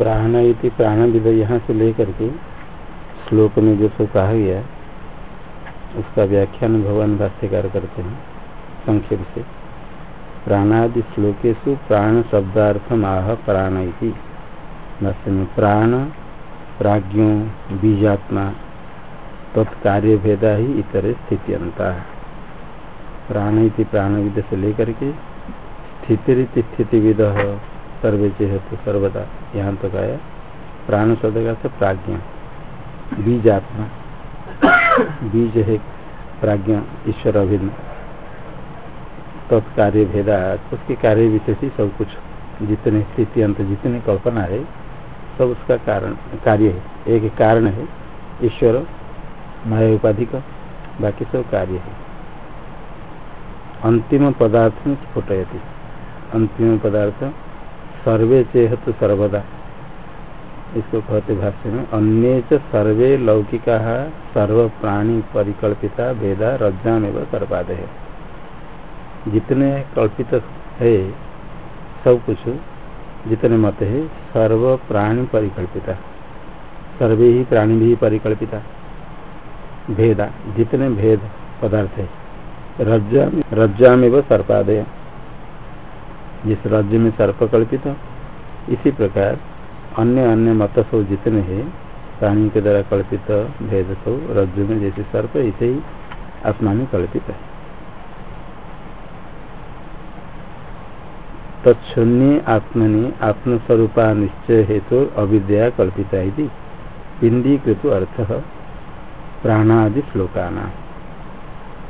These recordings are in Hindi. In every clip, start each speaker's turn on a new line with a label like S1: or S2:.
S1: प्राण इति प्राण विद यहाँ से लेकर के श्लोक में जो सब कहा गया उसका व्याख्यान भगवान भाष्यकार करते हैं संक्षेप से। प्राणादि श्लोकेशु प्राण शब्दार्थम आह प्राण इति। भाष्य में प्राण, प्राज्ञों, बीजात्मा, तत्कार्य भेदा ही इतर स्थिति अंता प्राण इति प्राण विद से लेकर के स्थिति स्थिति विद सर्वे चेहत सर्वदा। यहाँ तक आया। प्राण शब्द का अर्थ प्राज्ञा। बीज आत्मा। बीज है प्राज्ञा, ईश्वर अभिन्न। तत्कार्य तो भेदा, उसके कार्य विशेष ही सब कुछ। जितने स्थिति, अंत जितने कल्पना है, सब उसका कारण, कार्य है। एक कारण है ईश्वर, माया उपाधि का, बाकी सब कार्य है। अंतिम पदार्थ में स्फुटयती अंतिम पदार्थ सर्वे चेहत सर्वदा। इसको कहते भाष्य में, अन्य सर्वे लौकिका सर्व प्राणी परिकल्पिता भेदा रज्जा में सर्वाद है जितने कल्पित है, सब कुछ, जितने मत है सर्व प्राणी परिकल्पिता। सर्वे ही प्राणी भी परिकल्पिता। भेदा, जितने भेद पदार्थ है रज्जा रज्जा में वह सर्पादय जिस राज्य में सर्प कल्पित इसी प्रकार अन्य अन्य मत सब जितने हैं प्राणी के द्वारा कल्पित भेद सब रज्जु में जैसे सर्प ऐसे ही आत्मा में कल्पित है। तत्शून्य आत्मनि आत्मस्वरूपा निश्चय हेतु अविद्या कल्पिता पिंडीकृत अर्थ प्राणादि श्लोकाना।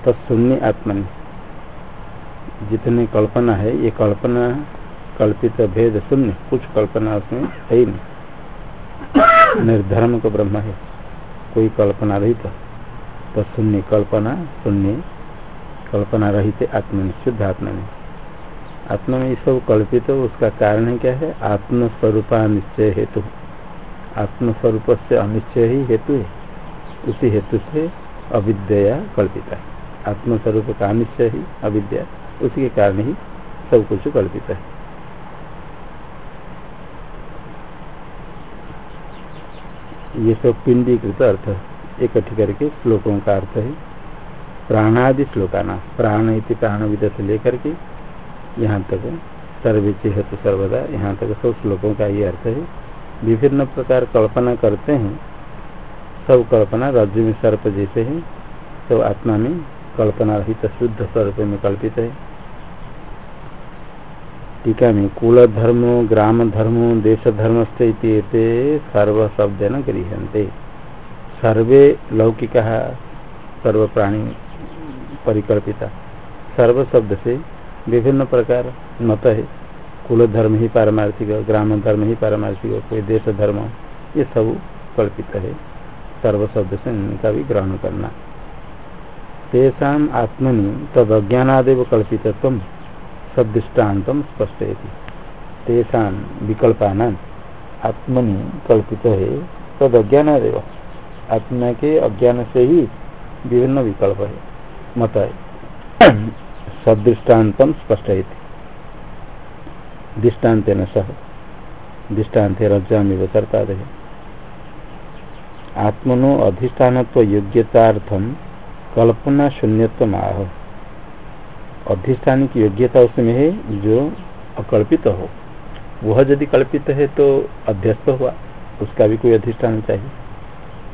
S1: तत्शून्य आत्मनि। जितने कल्पना है, ये कल्पना कल्पित भेद शून्य, कुछ कल्पना उसमें है ही नहीं। निर्धर्म को ब्रह्म है। कोई कल्पना रहित तो शून्य कल्पना शून्य कल्पना रहित आत्मा शुद्ध आत्मा में आत्मा में सब कल्पित, उसका कारण क्या है? आत्मस्वरूपा निश्चय हेतु। आत्मस्वरूप से अनिश्चय ही हेतु है। उसी हेतु से अविद्या कल्पिता है। आत्मस्वरूप का अनिश्चय ही अविद्या। उसी के कारण ही सब कुछ कल्पित है। ये सब पिंडीकृत अर्थ इकट्ठी करके श्लोकों का अर्थ है। प्राणादि श्लोकाना, प्राण इति प्राण विद से लेकर के यहाँ तक सर्वे चेहत सर्वदा, यहाँ तक सब श्लोकों का ये अर्थ है। विभिन्न प्रकार कल्पना करते हैं, सब कल्पना राज्य में सर्प जैसे है सब आत्मा में कल्पना रहित शुद्ध स्वरूप में कल्पित है। टीका में कुल धर्म ग्राम धर्म देश धर्म से सर्व शब्द न गृहते सर्वे लौकिका सर्व प्राणी परिकल्पिता। सर्व शब्द से विभिन्न प्रकार मत है। कुल धर्म ही पारमार्थिक ग्राम धर्म ही पारमार्थिक, कोई देश धर्म ये सब कल्पित है। सर्व शब्द से इनका भी ग्रहण करना। तेषा आत्मनि तद अज्ञानादेव कल्पितत्व सदृष्टान्त स्पष्ट तेषा विकल्पान आत्मनि कल्पित है तद आत्मा के अज्ञान से ही विभिन्न विकल्प है, मत है। सदृष्टान्त स्पष्ट दृष्टांत न सह, दृष्टांत रज्जा में करता रहे आत्मनो अधिष्ठान योग्यतार्थम कल्पना शून्यत्व आह अधिष्ठान की योग्यता उसमें है जो अकल्पित हो। वह यदि कल्पित है तो अध्यस्त हुआ, उसका भी कोई अधिष्ठान चाहिए।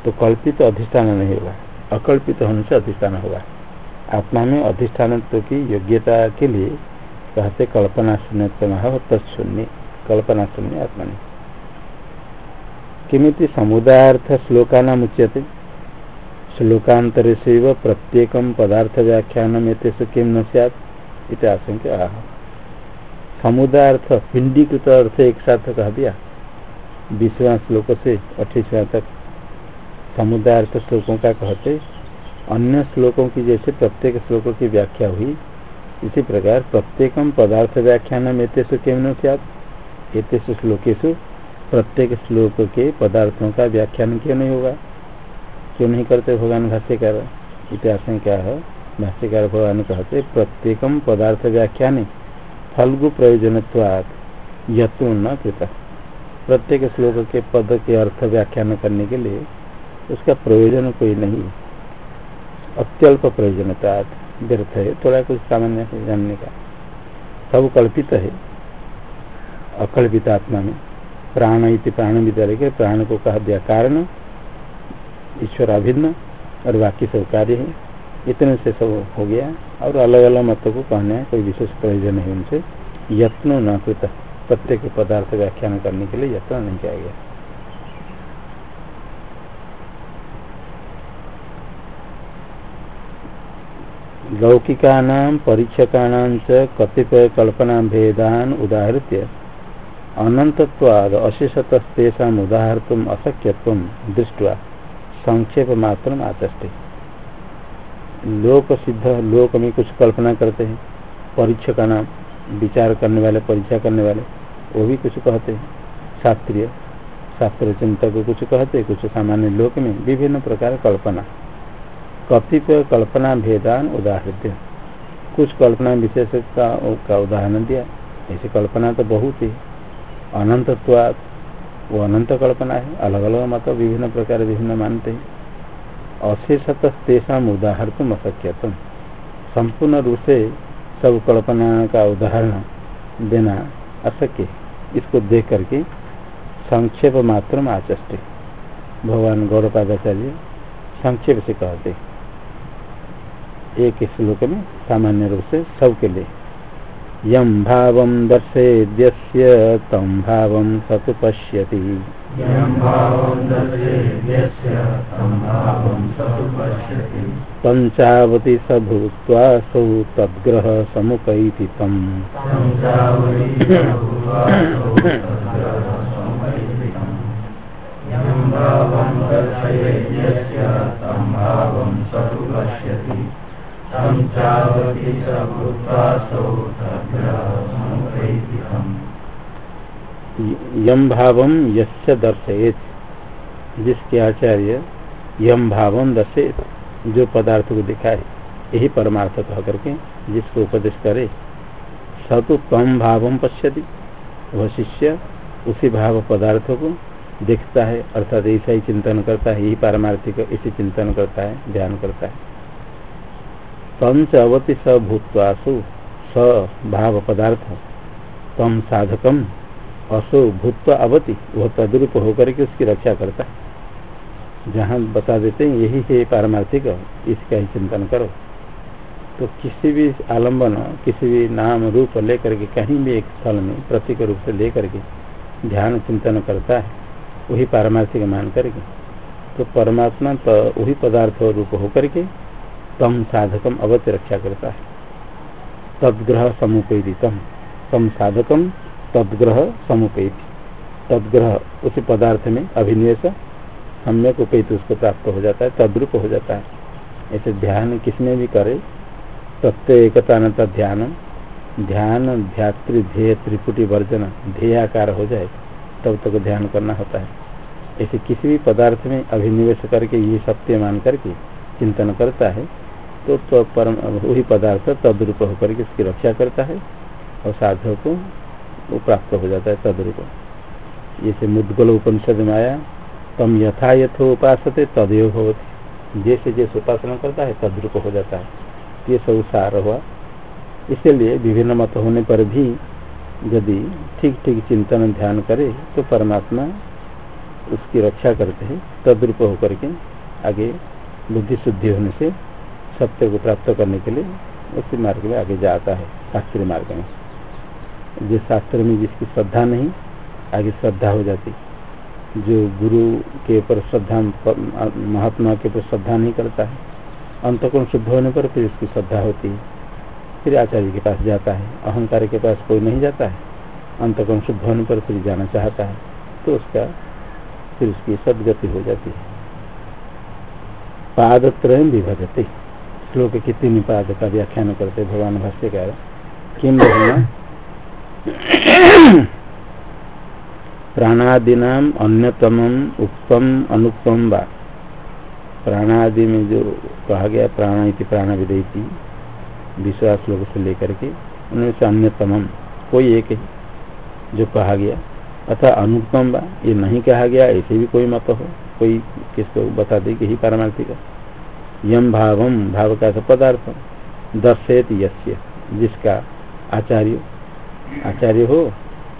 S1: तो कल्पित अधिष्ठान नहीं होगा अकल्पित होने से अधिष्ठान होगा आत्मा में अधिष्ठान तो की योग्यता के लिए कहते कल्पना शून्य तत्शून्य, कल्पना शून्य आत्मा ने किमित समुदायार्थ श्लोका नाम उच्यते। श्लोकांतर से प्रत्येक पदार्थ व्याख्यान में किम न सैत आह। समुदार्थ पिंडीकृत अर्थ एक साथ कह दिया। बीसवा श्लोक से अट्ठाईसवा तक समुदार्थ श्लोकों का कहते, अन्य श्लोकों की जैसे प्रत्येक श्लोकों की व्याख्या हुई, इसी प्रकार प्रत्येकम पदार्थ व्याख्यान में तेसु केवल सैत श्लोकेशु प्रत्येक श्लोक के पदार्थों का व्याख्यान क्यों नहीं होगा? क्यों नहीं करते भगवान भाष्यकार? इतिहास क्या है भाष्यकार भगवान कहते, प्रत्येक पदार्थ व्याख्यान फलगु प्रयोजन यत्न न कृत। प्रत्येक श्लोक के पद के अर्थ व्याख्यान करने के लिए उसका प्रयोजन कोई नहीं, अत्यल्प प्रयोजनता व्यर्थ है। थोड़ा कुछ सामान्य जानने का। सब कल्पित है अकल्पित आत्मा में। प्राण इति प्राण विद्यालय के प्राण को कहा दिया कारण ईश्वर अभिन्न और बाकी सब कार्य है। इतने से सब हो गया। और अलग अलग मतों को कहने कोई विशेष प्रयोजन है उनसे। यत्न न प्रत्येक पदार्थ व्याख्यान करने के लिए यत्न नहीं किया गया। लौकिका परीक्षका कतिपय कल्पना भेदान उदाहृत्य। अनंतवाद अशेषतस्तेषा अशक्यत्व दृष्टि संक्षेप मात्र आचष्टे लोक सिद्ध लोक में कुछ कल्पना करते हैं। परीक्षा का नाम विचार करने वाले परीक्षा करने वाले वो भी कुछ कहते हैं। शास्त्रीय शास्त्र चिंतक को कुछ कहते हैं कुछ सामान्य लोक में विभिन्न प्रकार कल्पना। कतिपय कल्पना भेदान उदाहरण कुछ कल्पना विशेष का, का उदाहरण दिया। ऐसी कल्पना तो बहुत ही अनंतत्वाद वो अनंत कल्पना है। अलग अलग मत विभिन्न प्रकार विभिन्न मानते हैं। अशेषत तेषा उदाहरण अशक्यतम संपूर्ण रूप से सब कल्पना का उदाहरण देना अशक्य। इसको देख करके संक्षेप मात्र आचष्टे भगवान गौरपादाचार्य संक्षेप से कहते एक श्लोक में सामान्य रूप से सबके लिए यम भाव दर्शेद्यस्य तं भावं स तु पश्यति पञ्चावति स भूत्वासौ तद्ग्रह समुपैति तम् यम भाव यस्य दर्शयेत, जिसके आचार्य यम भाव दर्शेत जो पदार्थ को दिखाए यही परमार्थ कह करके जिसको उपदेश करे स तो तम भाव पश्यति, वह शिष्य उसी भाव पदार्थ को देखता है, अर्थात ऐसा ही चिंतन करता है, यही पारमार्थिक इसी चिंतन करता है, ध्यान करता है। पंच अवति स भूतवासु स भाव पदार्थ तम साधकम असो भूत अवति, वह तद्रूप होकर के उसकी रक्षा करता है। जहाँ बता देते हैं, यही है पारमार्थिक, इसका ही चिंतन करो। तो किसी भी आलंबन किसी भी नाम रूप लेकर के, कहीं भी एक स्थल में प्रतीक रूप से लेकर के ध्यान चिंतन करता है, वही पारमार्थिक मान करके। तो परमात्मा तो वही पदार्थ रूप होकर के तम साधकम अवत्य रक्षा करता है। तदग्रह समुपेदितम। तम तम साधकम तदग्रह समुपेति तदग्रह उसी पदार्थ में अभिनिवेश, सम्यक उपेत उसको प्राप्त हो जाता है, तद्रूप हो जाता है। ऐसे ध्यान किसमें भी करे एकता न ध्यान ध्यान ध्यात्री ध्येय त्रिपुटी वर्जन, ध्येयाकार हो जाए, तब तक तो ध्यान करना होता है। ऐसे किसी भी पदार्थ में अभिनिवेश करके ये सत्य मान करके चिंतन करता है तो, तो परम वही पदार्थ तद्रूप होकर के इसकी रक्षा करता है और साधक को वो प्राप्त हो जाता है तद्रूप। जैसे मुद्गल उपनिषद में आया तम यथा यथो उपासते तदयोग होती जैसे जैसे उपासना करता है तद्रूप हो जाता है। ये सब सार हुआ। इसलिए विभिन्न मत होने पर भी यदि ठीक ठीक चिंतन ध्यान करे तो परमात्मा उसकी रक्षा करते हैं तद्रूप होकर के आगे बुद्धि शुद्धि होने से सत्य को प्राप्त करने के लिए उसी मार्ग में आगे जाता है, शास्त्रीय मार्ग में। जिस शास्त्र में जिसकी श्रद्धा नहीं, आगे श्रद्धा हो जाती। जो गुरु के ऊपर श्रद्धा, महात्मा के ऊपर श्रद्धा नहीं करता है अंतकोण शुद्ध होने पर फिर उसकी श्रद्धा होती है। फिर आचार्य के पास जाता है, अहंकार के पास कोई नहीं जाता है अंतकोण शुद्ध होने पर फिर जाना चाहता है तो उसका फिर उसकी सदगति हो जाती है। पादत्रय विभजते। श्लोक की तीन पाद का व्याख्यान करते भगवान भाष्यकार। किम प्राणादीना अन्यतम उत्तम अनुत्तम व। प्राणादि में जो कहा गया, प्राण इति प्राण विदयती विश्वास श्लोक से लेकर के, उनमें से अन्यतम कोई एक है जो कहा गया। अतः अनुपम बा ये नहीं कहा गया, ऐसे भी कोई मत हो, कोई किसको बता दे कि ही पारमार्थिक यम भावम, भाव का पदार्थ। दर्शेत यस्य, जिसका आचार्य आचार्य हो,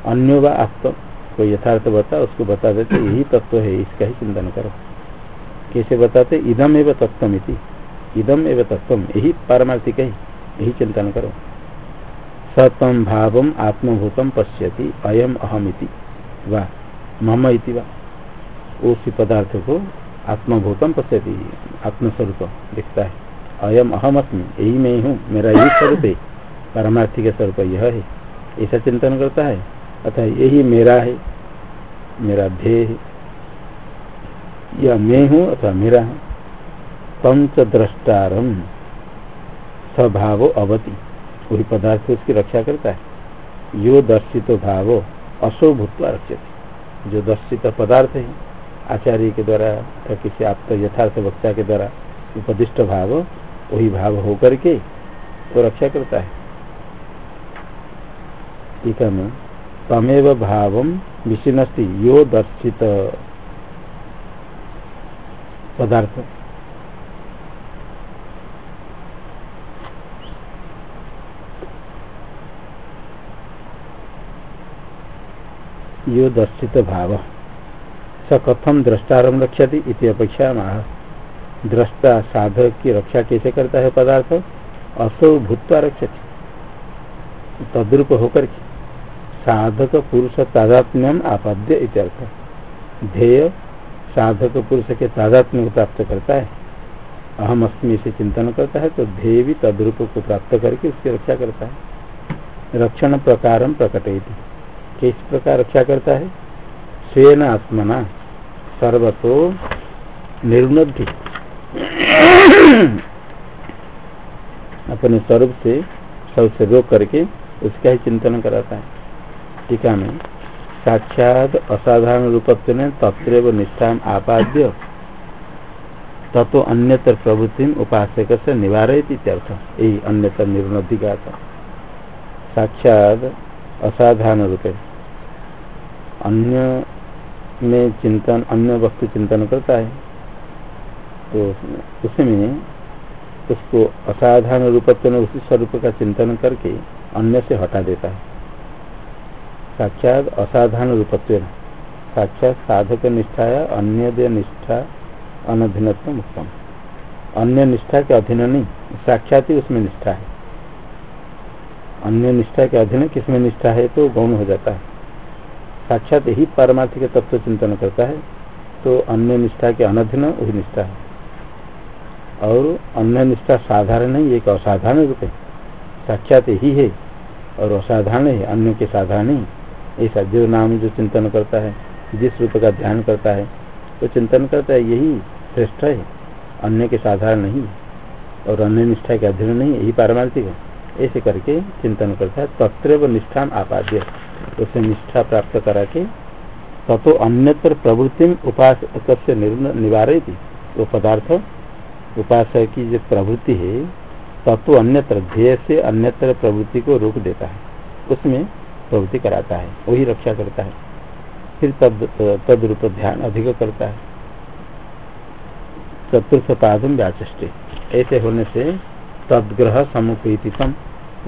S1: अन्य व आत्म। कोई यथार्थ बता, उसको बता देते, यही तत्व है, इसका ही चिंतन करो। कैसे बताते? इदम एवं तत्व इदम एवं तत्व यही पारमार्थिक है, यही चिंतन करो। सतम भाव आत्मभूतम पश्यति, अयम अहमिति वा, मम इति वा। उसी पदार्थ को आत्मभूतम पश्यति, आत्मस्वरूप दिखता है। अयम अहम अस्मी यही मैं हूँ, मेरा यही स्वरूप है, पारमार्थिक स्वरूप यह है। ऐसा चिंतन करता है, अतः यही मेरा है, मेरा ध्येय है। यह मैं हूँ अथवा मेरा है। पंच द्रष्टारम स्वभाव अवति। वही पदार्थ उसकी रक्षा करता है। यो दर्शित भाव, असो भूतवा रक्षित। जो दर्शित पदार्थ है आचार्य के द्वारा या किसी आप यथार्थ वक्ता के द्वारा उपदिष्ट भाव, वही भाव होकर के वो रक्षा करता है। टीका में तमेव भाव विशिनस्ति यो दर्शित पदार्थ। यो दर्शित भाव। स कथम द्रष्टारम रक्षति इति अपेक्षा दृष्टा साधक की रक्षा कैसे करता है पदार्थ? असो भूतवा रक्षति। तद्रूप होकर के। साधक पुरुष तादात्म्यम आपाद्य इत्यर्थ ध्येय साधक पुरुष के तादात्म्य को प्राप्त करता है। अहम अस्मी से चिंतन करता है तो ध्येय भी तद्रूप को प्राप्त करके उसकी रक्षा करता है। रक्षण प्रकार प्रकट किस प्रकार रक्षा करता है? स्वेन आत्मना सर्वतो निर्नद्धि अपने स्वरूप से सबसे रोक करके उसका ही चिंतन कराता है। टीका में साक्षात असाधारण रूपत्व ने तत्र निष्ठा आपाद्य तत्व अन्यतर प्रवृत्ति उपासक से निवारित यही अन्यतर निर्नधि का था साक्षात असाधारण रूप अन्य में चिंतन, अन्य वस्तु चिंतन करता है। तो उसमें उसको असाधारण रूपत्व में उसी स्वरूप का चिंतन करके अन्य से हटा देता है। साक्षात असाधारण रूपत्व साक्षात साधक निष्ठा या अन्य निष्ठा अनधीनत्व उत्तम अन्य निष्ठा के अधीन नहीं, साक्षात ही उसमें निष्ठा है। अन्य निष्ठा के अधीन किसमें निष्ठा है? तो गौण हो जाता है। साक्षात यही पारमार्थिक तत्व चिंतन करता है तो अन्य निष्ठा के अनधीन वही निष्ठा है। और अन्य निष्ठा साधारण नहीं, एक असाधारण रूप है। साक्षात ही है और असाधारण है, अन्य के साधारण ही ऐसा जो नाम जो चिंतन करता है, जिस रूप का ध्यान करता है तो चिंतन करता है, यही श्रेष्ठ है। अन्य के साधारण नहीं और अन्य निष्ठा के अधीन नहीं, यही पारमार्थिक है। ऐसे करके चिंतन करता है तत्र निष्ठा आपाद्य। उसे निष्ठा प्राप्त करा के तथो अन्यत्र प्रवृत्ति उपासक से निवारित वो पदार्थ उपासक की जो प्रवृत्ति है, तत्व अन्यत्र, ध्येय से अन्यत्र प्रवृत्ति को रोक देता है। उसमें प्रवृत्ति कराता है, वही रक्षा करता है। फिर तद तद ध्यान अधिक करता है। चतुर्थ पादम ऐसे होने से तदग्रह समुपीतम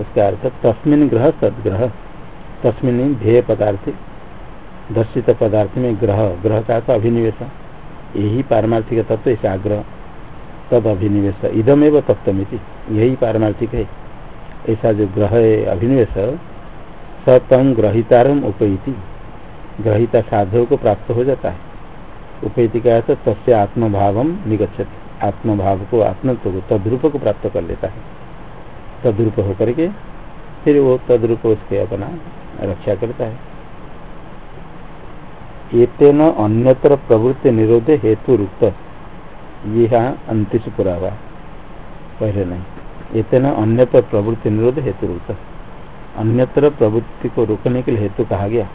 S1: उसका अर्थ तस्मिन ग्रह तदग्रह। तस्मिन ध्येय पदार्थ, दर्शित पदार्थ में ग्रह ग्रह का तो अभिनिवेश यही पारमार्थिक तत्व इसे आग्रह, तद अभिनिवेश इदमेव तत्वमिति यही पारमार्थिक है। ऐसा जो ग्रह है, अभिनिवेश सतम ग्रहितारम उपैति। ग्रहिता साधव को प्राप्त हो जाता है। उपैति का अर्थ तस्य आत्मभाव निगछत आत्मभाव को, आत्मत्व को, तद्रूप को प्राप्त कर लेता है। तद्रूप होकर के, फिर वो तद्रूप उसके अपना रक्षा करता है। एतेन अन्यत्र प्रवृत्ति निरोधे हेतु रुक्त। ये यहाँ अंतिश पुरावा। पहले नहीं। इतना अन्यत्र प्रवृत्ति निरोध हेतु रुक्त। अन्यत्र प्रवृत्ति को रोकने के लिए हेतु कहा गया।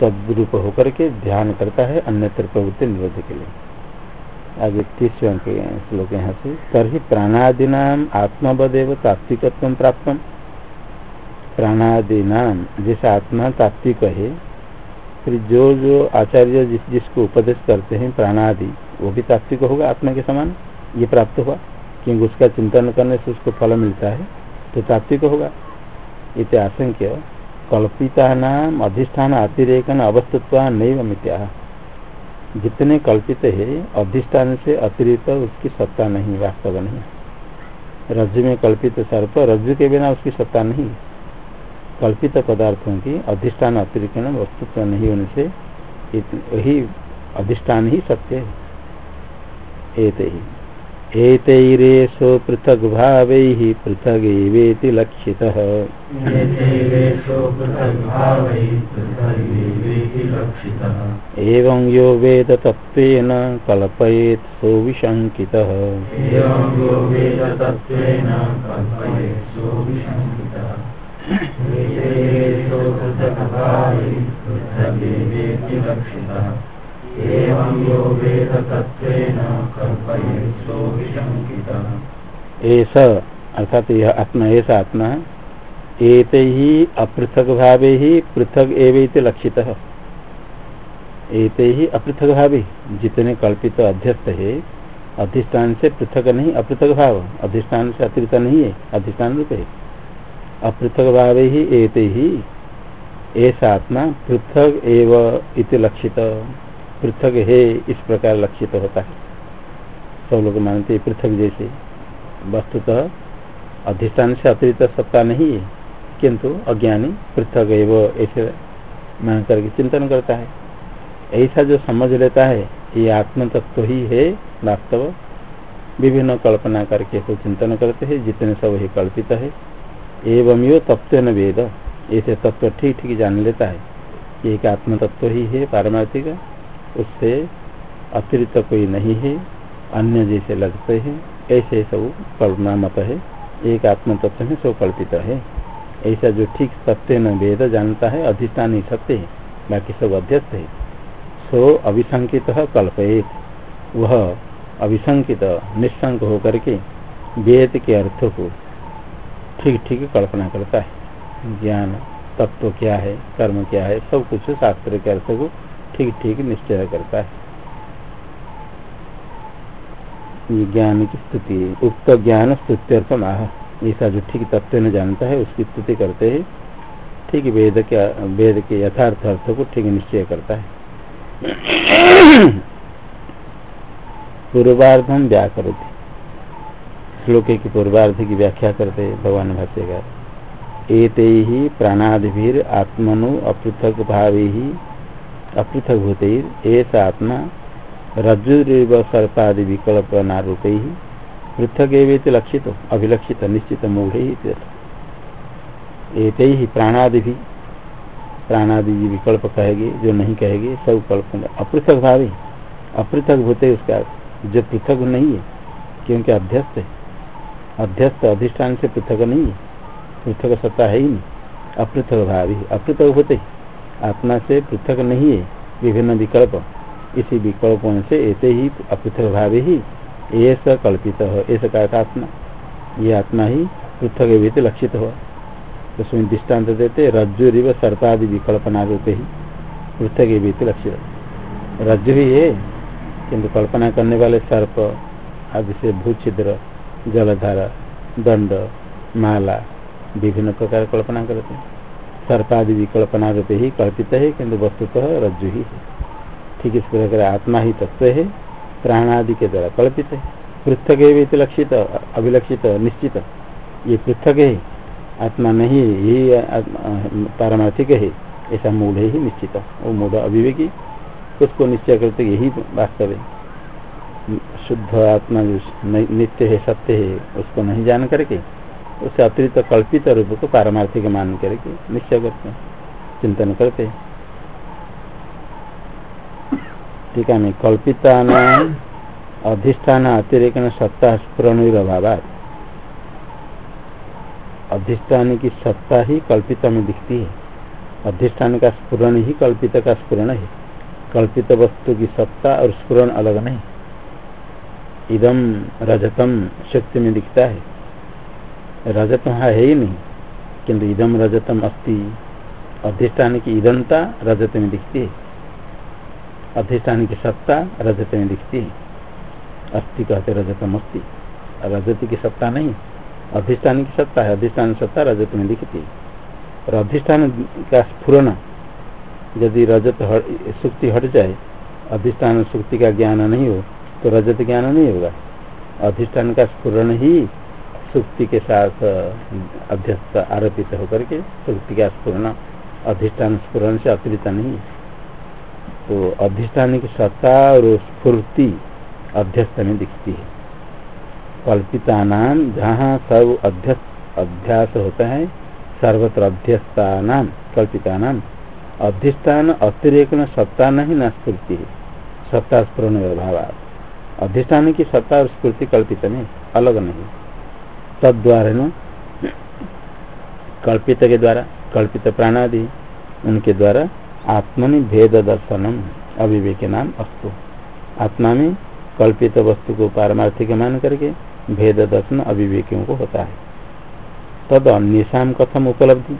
S1: तद्रूप होकर के ध्यान करता है अन्यत्र प्रवृत्ति निरोध के लिए। आगे तीसवें के श्लोक यहाँ से। तरी प्राणादीना आत्मवदेव तात्विकत्व प्राप्त प्राणादि नाम जैसे आत्मा तात्विक है फिर जो जो आचार्य जिस, जिसको उपदेश करते हैं प्राणादि, वो भी तात्विक होगा आत्मा के समान? ये प्राप्त हुआ? क्योंकि उसका चिंतन करने से उसको फल मिलता है तो तात्विक होगा। इत आशंक्य कल्पिता नाम अधिष्ठान अतिरेक अवस्थित्व नहीं मित्या जितने कल्पित है, अधिष्ठान से अतिरिक्त उसकी सत्ता नहीं, वास्तव नहीं। रज्जु में कल्पित सर्प, रज्जु के बिना उसकी सत्ता नहीं। कल्पित पदार्थों की अधिष्ठान अतिरिक्त वस्तुत्व नहीं होने से वही अधिष्ठान ही सत्य है। ही। एतैरेषो पृथग् भावैः पृथगेवेति लक्षितः। एवं यो वेद तत्व तत्त्वेन कल्पयेत् सोऽविशङ्कितः ऐसा अर्थात यह आत्मा ऐसा आत्मा एक ही अपृथक भावे ही पृथक एवं लक्षित। एक ही अपृथक भावे जितने कल्पित अध्यस्त है, अधिष्ठान से पृथक नहीं अपृथक भाव अधिष्ठान से अतिरिक्त नहीं है, अधिष्ठान रूप है। अपृथक भाव ही एक ही ऐसा आत्मा पृथक एव लक्षित। पृथक है इस प्रकार लक्षित तो होता है। सब लोग मानते पृथक जैसे। वस्तुतः अधिष्ठान से अतिरिक्त सत्ता नहीं है, किंतु अज्ञानी पृथक एवं ऐसे मान करके चिंतन करता है। ऐसा जो समझ लेता है, ये आत्म तत्व ही है, वास्तव। विभिन्न कल्पना करके तो चिंतन करते हैं, जितने सब ही कल्पित है। एवं यो तत्व न वेद। ऐसे तत्व ठीक ठीक जान लेता है। कि एक आत्म तत्व ही है, पारमार्थिक। उससे अतिरिक्त कोई नहीं है। अन्य जैसे लगते हैं, ऐसे सब कल्पना मत है। एक आत्म तत्व में सब कल्पित है। ऐसा जो ठीक सत्य न वेद जानता है, अधिष्ठान ही सत्य है। बाकी सब अध्यस्त है। सो अभिशंकित कल्पयेत। वह अभिशंकित, निशंक होकर के वेद के अर्थ को ठीक ठीक कल्पना करता है। ज्ञान, तत्व क्या है, कर्म क्या है, सब कुछ शास्त्र के अर्थ को ठीक ठीक निश्चय करता है। ये ज्ञान की स्तुति, उक्त ज्ञान स्तुत्यर्थ आह। ऐसा जो ठीक तत्व न जानता है, उसकी स्तुति करते हैं ठीक वेद के वेद के यथार्थ अर्थ को ठीक निश्चय करता है। पूर्वार्धम व्याकरती। श्लोक की पूर्वार्ध की व्याख्या करते भगवान भाष्यकार एते ही प्राणादि आत्मनु अपृथक भाव ही अपृथक होते ऐसा आत्मा रज्जुरीव सर्पादि विकल्प रूप ही पृथक एवं लक्षित, अभिलक्षित, निश्चित, मूढ़ ही एक ही प्राणादि भी प्राणादि विकल्प कहेगी, जो नहीं कहेगी, सब कल्पना अपृथक भावी, अपृथक भूते उसका, जो पृथक नहीं है, क्योंकि अध्यस्त है। अध्यस्त अधिष्ठान से पृथक नहीं, पृथक सत्ता है ही नहीं, अपृथक भावी, अपृथक होते आत्मा से पृथक नहीं है, विभिन्न विकल्प। इसी विकल्पों से ऐसे ही अपृथक भाव ही ऐसा कल्पित हो ऐसा का आत्मा। ये आत्मा ही पृथक भी लक्षित हो। तो उसमें दृष्टांत देते रज्जु, रिव सर्पादि विकल्पना रूप ही पृथक भी लक्षित रज्जु ही है, किंतु कल्पना करने वाले सर्प आदि से भूछिद्र जलधारा, दंड, माला, विभिन्न प्रकार कल्पना करते हैं। सर्पादि विकल्पना रूप ही कल्पित है, किंतु वस्तुतः रज्जु ही है। ठीक इस प्रकार आत्मा ही तत्व है प्राणादि के द्वारा कल्पित है। पृथक है लक्षित, अभिलक्षित, निश्चित। ये पृथक है, आत्मा नहीं यही पारमार्थिक है, ऐसा मूल है ही निश्चित। वो मूल अभिवेकी, उसको निश्चय करते यही वास्तव है। शुद्ध आत्मा जो नित्य है, सत्य है, उसको नहीं जान करके उससे अतिरिक्त कल्पित रूप को पारमार्थिक मान करके निश्चय करते चिंतन करते ठीक है कल्पिता अधिष्ठान अतिरिक्त सत्ता स्फुरण अभाव अधिष्ठान की सत्ता ही कल्पित में दिखती है। अधिष्ठान का स्फुरण ही कल्पित का स्फुरण है। कल्पित वस्तु की सत्ता और स्फुरण अलग नहीं। इदम रजतम शक्ति में दिखता है। रजत वहाँ है ही नहीं, किंतु इदम रजतम अस्ति। अधिष्ठान की ईदनता रजत में दिखती है। अधिष्ठान की सत्ता रजत में दिखती है। अस्थि कहते रजतम अस्थि रजत की सत्ता नहीं अधिष्ठान की सत्ता है। अधिष्ठान सत्ता रजत में दिखती है। और अधिष्ठान का स्फुरन, यदि रजत सुक्ति हट जाए, अधिष्ठान सुक्ति का ज्ञान नहीं हो तो रजत ज्ञान नहीं होगा। अधिष्ठान का स्फुरन ही सुक्ति के साथ अध्यस्त आरोपित होकर के सुक्ति का स्फुरन अधिष्ठान स्फुरन से अतिरिक्त नहीं तो अधिष्ठान की सत्ता और स्फूर्ति अध्यस्त में दिखती है। कल्पिता नाम जहाँ सब अध्यस्त अध्यास होता है, सर्वत्र अध्यस्ता नाम कल्पिता नाम अधिष्ठान अतिरिक्त सत्ता नहीं, न स्फूर्ति सत्ता स्फुरन भाव अधिष्ठान की सत्ता और स्फूर्ति कल्पित नहीं, अलग नहीं। तद्वारा न, कल्पित के द्वारा, कल्पित प्राणादि, उनके द्वारा आत्मनि भेद दर्शनम, अविवेक नाम अस्तु। आत्मा में कल्पित वस्तु को पारमार्थिक मान करके भेद दर्शन अविवेकियों को होता है। तद अन्य कथम उपलब्धि?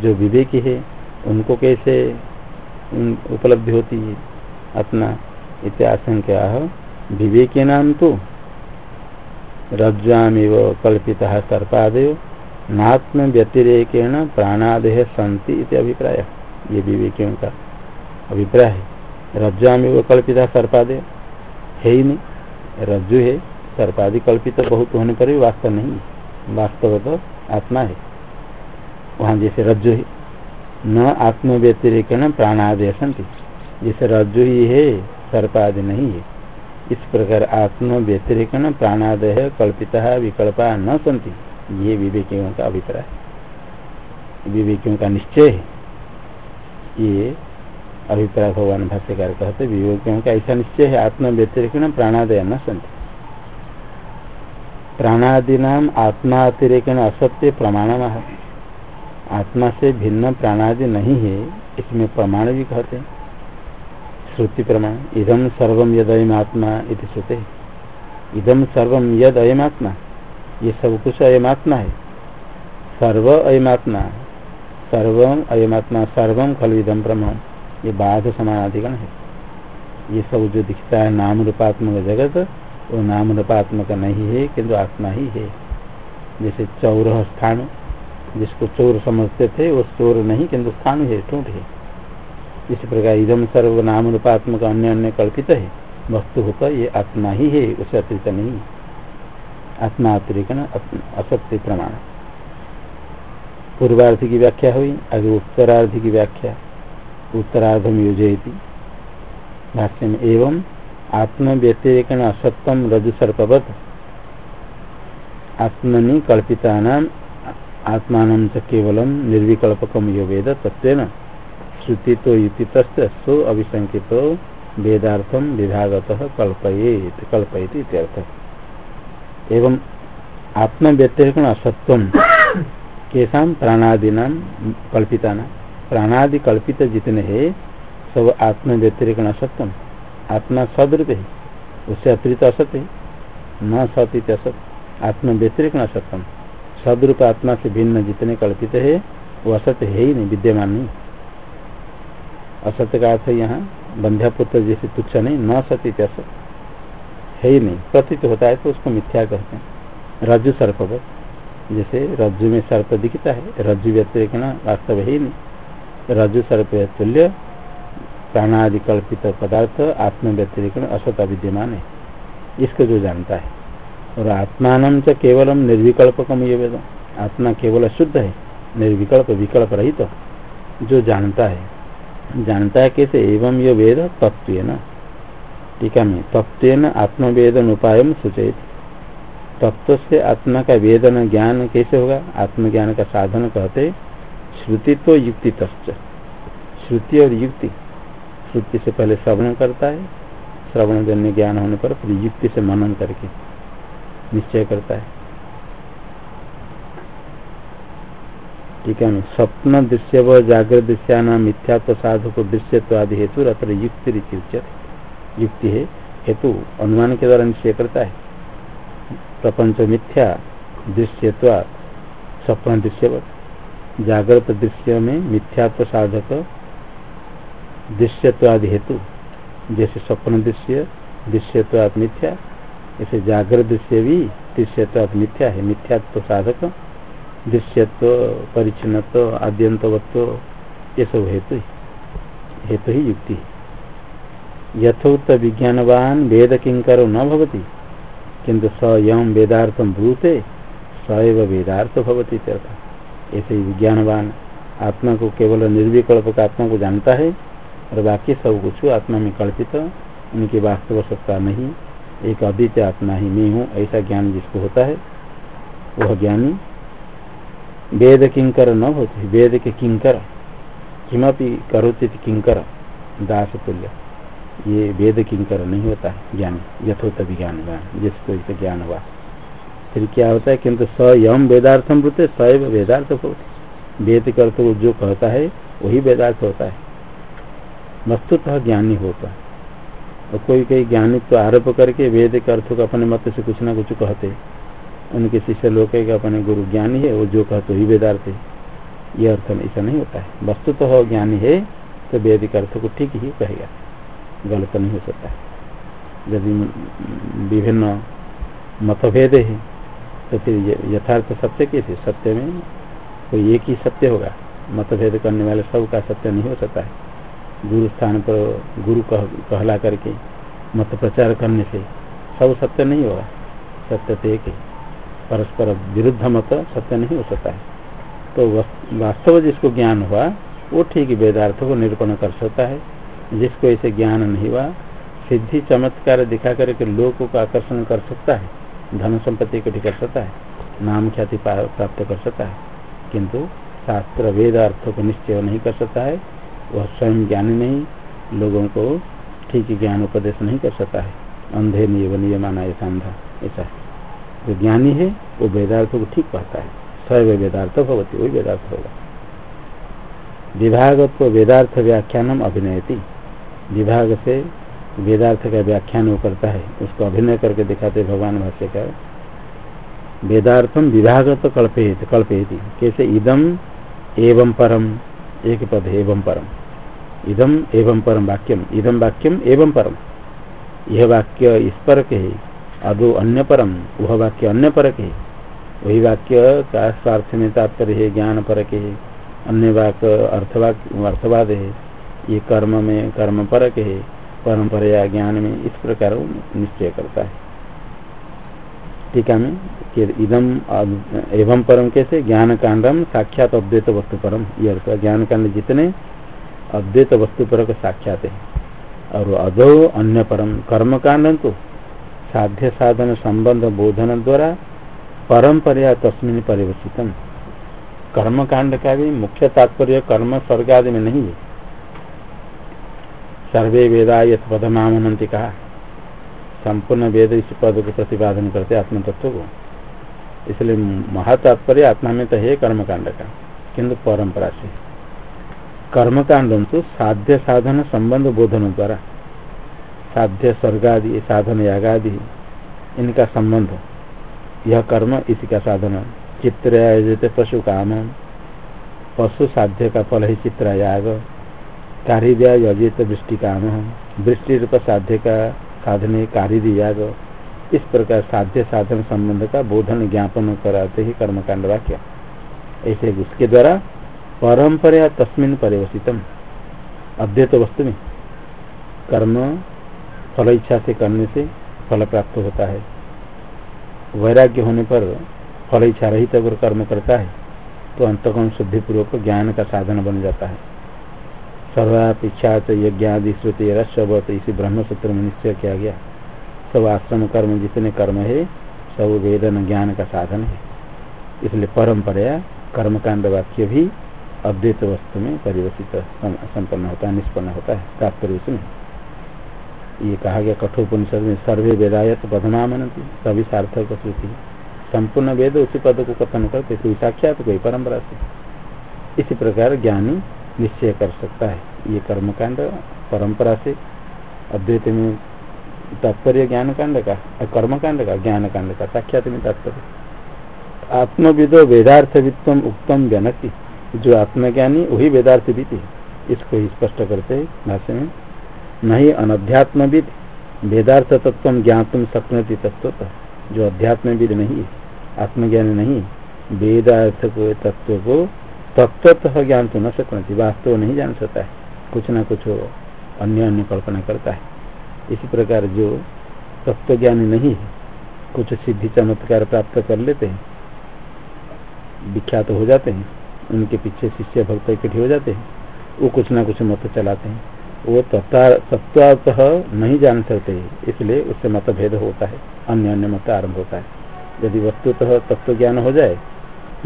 S1: जो विवेकी है, उनको कैसे उपलब्धि होती है? अपना इत्याशंका विवेक नाम तो रज्जामिव कल्पिता सर्पादय नात्म व्यतिरेकेण प्राणादेह संति इति अभिप्राय। ये विवेकियों का अभिप्राय है, रज्जामिव कल्पिता सर्पादय। है ही नहीं, रज्जु है, सर्पादि कल्पित बहुत होने पर भी वास्तव नहीं वास्तव तो आत्मा है। वहाँ जैसे रज्जु है, न आत्म व्यतिरिक प्राणादय संति जैसे रज्जु ही है, सर्पादि नहीं है। इस प्रकार आत्म व्यतिरिक प्राणादय कल्पिता विकल्पा न संति ये विवेकियों का अभिप्राय विवेकियों का निश्चय है। ये अभिप्राय भगवान भाष्यकार कहते विवेकियों का ऐसा निश्चय है, आत्म व्यतिरिक प्राणादय न संत प्राणादि नाम आत्मा अतिरिक्त असत्य प्रमाण आत्मा से भिन्न प्राणादि नहीं है, इसमें प्रमाण भी कहते हैं। श्रुति प्रमाण इदम सर्वम यद अयमात्मा इति श्रुते। इदम सर्वम यद अयमात्मा ये सब कुछ अयमात्मा है। सर्व अयमात्मा सर्वम अयमात्मा सर्वम खल इदम ब्रह्म ये बाध समानाधिकरण है। ये सब जो दिखता है नाम रूपात्मक जगत, वो नाम रूपात्मक नहीं है, किंतु आत्मा ही है। जैसे चौर स्थान, जिसको चोर समझते थे, वो चोर नहीं, किंतु स्थान है टूट है। इस प्रकार इदम सर्व नाम रूपात्मक अन्य अन्य कल्पित है। वस्तु होता ये आत्मा ही है, उसे अतिरिक्त नहीं आत्मा अतिरिक्त असत्य प्रमाण। पूर्वार्थ की व्याख्या हुई आगे उत्तरार्थ की व्याख्या उत्तराधम योजयती। भाष्य में, एवं आत्म व्यतिरेक असत्यम रजु सर्पवत आत्मनि कल्पिता आत्मान केवल निर्विकल्पकम यो वेद तत्व श्रुति तो युति सो अभिशंकित वेदार्थम विभागत कल्पयेत कल्पयति एवं आत्म व्यतिरेक असत्व केशा प्राणादीना कल्पिता प्राणादि कल्पित जितने हैं सब आत्म व्यतिरिक असत्यम आत्मा सदृत है उससे अतिरिक्त असत्य है न सत असत। आत्म व्यतिरिक असत्यम सदरूप आत्मा से भिन्न जितने कल्पित है वो असत्य है ही नहीं विद्यमान। नहीं असत्य का अर्थ यहाँ बंध्यापुत्र जैसे तुच्छ नहीं न सत्य असत है ही नहीं। प्रतीत होता है तो उसको मिथ्या कहते हैं। रज्जु सर्प जैसे रज्जु में सर्प दिखता है रज्जु व्यतिरिक वास्तव है ही नहीं। रजु सर्प तुल्य प्राणादि कल्पित पदार्थ आत्म व्यतिरिक्त असता विद्यमान है। इसको जो जानता है। और आत्मान च केवलम निर्विकल्पकम ये वेद। आत्मा केवल शुद्ध है निर्विकल्प विकल्प रहित। तो, जो जानता है जानता है कैसे? एवं ये वेद तत्व न टीका में तत्व न आत्मवेदन उपाय सूचित तत्व से आत्मा का वेदन ज्ञान कैसे होगा? आत्मज्ञान का साधन कहते श्रुति तो युक्ति तस् श्रुति और युक्ति। श्रुति से पहले श्रवण करता है, श्रवण जन्य ज्ञान होने पर फिर युक्ति से मनन करके निश्चय करता है। ठीक है स्वप्न दृश्य व जागृत दृश्याना मिथ्यात्व साधक दृश्यत्व आदि हेतु अत्र युक्ति युक्ति है, हेतु अनुमान के द्वारा निश्चय करता है। प्रपंच मिथ्या दृश्यत्व स्वप्न दृश्यवत जागृत दृश्य में मिथ्यात्व साधक दृश्यत्वादि हेतु। जैसे स्वप्न दृश्य दृश्यत्वाद मिथ्या ऐसे जागृत दृश्य भी दृश्यत्वाद मिथ्या है। मिथ्यात्व साधक दृश्यत्व परिचिनत्व आद्यंतवत्व, ये सब हेतु हेतु ही युक्ति यथोक्त विज्ञानवान वेद किंकर न भवती, किंतु स यम वेदार्थम भूते स एव वेदार्थ भवती ऐसे ही विज्ञानवान आत्मा को केवल निर्विकल्प का आत्मा को जानता है, और बाकी सब कुछ आत्मा में कल्पित, उनकी वास्तव सत्ता नहीं, एक अद्वितीय आत्मा ही मैं हूँ, ऐसा ज्ञान जिसको होता है, वह ज्ञानी वेद किंकर न होती, वेद के किंकर, किमपि करोचित किंकर दास तुल्य ये वेद किंकर नहीं होता ज्ञान यथोत विज्ञान जिसको इसे ज्ञान हुआ। फिर क्या होता है, किंतु स यम वेदार्थम बोलते सैव वेदार्थ होते वेद कर तो जो कहता है, वही वेदार्थ होता है। वस्तुतः ज्ञानी होता है। और कोई कोई ज्ञानी तो आरोप करके वेद के अर्थ को अपने मत से कुछ ना कुछ कहते। उनके शिष्य लोग कहेगा अपने गुरु ज्ञानी है वो जो कहते ही वेदार्थ है यह अर्थ ऐसा नहीं होता है। वस्तु तो हो ज्ञानी है तो वेद के अर्थ को ठीक ही कहेगा। गलत नहीं हो सकता यदि विभिन्न मतभेद है तो फिर यथार्थ सत्य कैसे? सत्य में कोई एक ही सत्य होगा। मतभेद करने वाले सब का सत्य नहीं हो सकता है। गुरु स्थान पर गुरु कह, कहला करके मत प्रचार करने से सब सत्य नहीं होगा। सत्य तो एक है। परस्पर विरुद्ध मत, सत्य नहीं हो सकता है। तो वास्तव जिसको ज्ञान हुआ, वो ठीक वेदार्थ को निरूपण कर सकता है। जिसको ऐसे ज्ञान नहीं हुआ, सिद्धि चमत्कार दिखा करके लोगों को आकर्षण कर सकता है, धन संपत्ति इकट्ठी कर सकता है, नाम ख्याति प्राप्त कर सकता है। किंतु शास्त्र वेद अर्थों को निश्चय नहीं कर सकता है, वह स्वयं ज्ञानी नहीं, लोगों को ठीक ज्ञान उपदेश नहीं कर सकता है। अंधे नियम नियमाना ऐसा अंधा ऐसा है। जो ज्ञानी है, वो वेदार्थों को ठीक कहता है। सैव वेदार्थ भवती वही वेदार्थ होगा। विभाग विभागत्व वेदार्थ व्याख्यानम अभिनयती। विभाग से वेदार्थ का व्याख्यान वो करता है, उसको अभिनय करके दिखाते भगवान भाष्य का वेदार्थम विभाग तो कल्पित कल्पित कैसे? इदम एवं परम, एक पद एवं परम। इदम एवं परम वाक्यम इदम वाक्यम एवं परम। यह वाक्य इस पर के है अदो अन्य परम वह वाक्य अन्य पर के वही वाक्य का स्वार्थ में तात्पर्य है, ज्ञान पर के है अन्य वाक्य अर्थवाक, अर्थवाद है। ये कर्म में, कर्म पर के है। परंपरा ज्ञान में इस प्रकार निश्चय करता है। टीका में इदम एवं परम कैसे? ज्ञान कांडम साक्षात अद्वैत वस्तु परम। ये अर्थ ज्ञान कांड जितने अद्वैत वस्तु पर साक्षात है। और अदो अन्य परम कर्म कांड तो साध्य साधन संबंध बोधन द्वारा परंपरा तस्मिन परिवर्तितम। कर्म कांड का भी मुख्य तात्पर्य कर्म स्वर्ग आदि में नहीं है। सर्वे वेदा यथ पदमामनंती कहा, संपूर्ण वेद इस पद को प्रतिपादन करते आत्म तत्व को। इसलिए महातात्पर्य आत्मा में तो है कर्मकांड का, किंतु परंपरा से। कर्मकांड तो साध्य साधन संबंध बोधन द्वारा। साध्य स्वर्ग आदि साधन याग आदि इनका संबंध। यह कर्म इसी का साधन चित्र पशु काम। पशु साध्य का फल ही चित्र याग कार्य यजित वृष्टि काम। वृष्टि रूप साध्य का साधन कार्य याग इस प्रकार साध्य साधन संबंध का बोधन ज्ञापन कराते ही कर्मकांड वाक्य। ऐसे उसके द्वारा परंपरा तस्मिन परिवसितम अद्वैत वस्तु में कर्म फल इच्छा से करने से फल प्राप्त होता है। वैराग्य होने पर फल इच्छा रहित अगर कर्म करता है तो अंतकोण शुद्धि पूर्वक ज्ञान का साधन बन जाता है। सर्वापेक्षा यज्ञादि श्रुति रसवत, इसी ब्रह्म सूत्र में निश्चय किया गया। सब आश्रम कर्म जितने कर्म है, सब वेदन ज्ञान का साधन है। इसलिए परंपरा कर्मकांड वाक्य भी अद्वैत वस्तु में परिवर्तित संपन्न होता है, निष्पन्न होता है, तात्पर्य उसमें। ये कहा गया कठोपनिषद में, सर्वे वेदायत पदमा मनती सभी सार्थक श्रुति। संपूर्ण वेद उसी पद को कथन करते, कोई साक्षात, कोई परंपरा से। इसी प्रकार ज्ञानी निश्चय कर सकता है। ये कर्मकांड परंपरा से, अद्वैत में तात्पर्य ज्ञान कांड का कर्म कांड का ज्ञान कांड का, साक्षात में तात्पर्य। आत्मविदो वेदार्थ वित्तम उक्तम जनकी जो आत्मज्ञानी, वही वेदार्थ भी इसको ही स्पष्ट करते भाष्य में। नहीं, अनध्यात्मविद वेदार्थ तत्व ज्ञातुम सकती तत्व जो अध्यात्मविद नहीं आत्मज्ञानी नहीं वेदार्थ को तत्व को तत्वतः ज्ञान तो न सकती वास्तव नहीं जान सकता है, कुछ ना कुछ अन्य अन्य कल्पना करता है। इसी प्रकार जो तत्व ज्ञान नहीं है, कुछ सिद्धि चमत्कार प्राप्त कर लेते हैं, विख्यात हो जाते हैं, उनके पीछे शिष्य भक्त इकट्ठे हो जाते हैं, वो कुछ ना कुछ मत चलाते हैं। वो तत्वातः नहीं जान सकते, इसलिए उससे मतभेद होता है अन्य अन्य मत आरंभ होता है। यदि वस्तुतः तत्व ज्ञान हो जाए,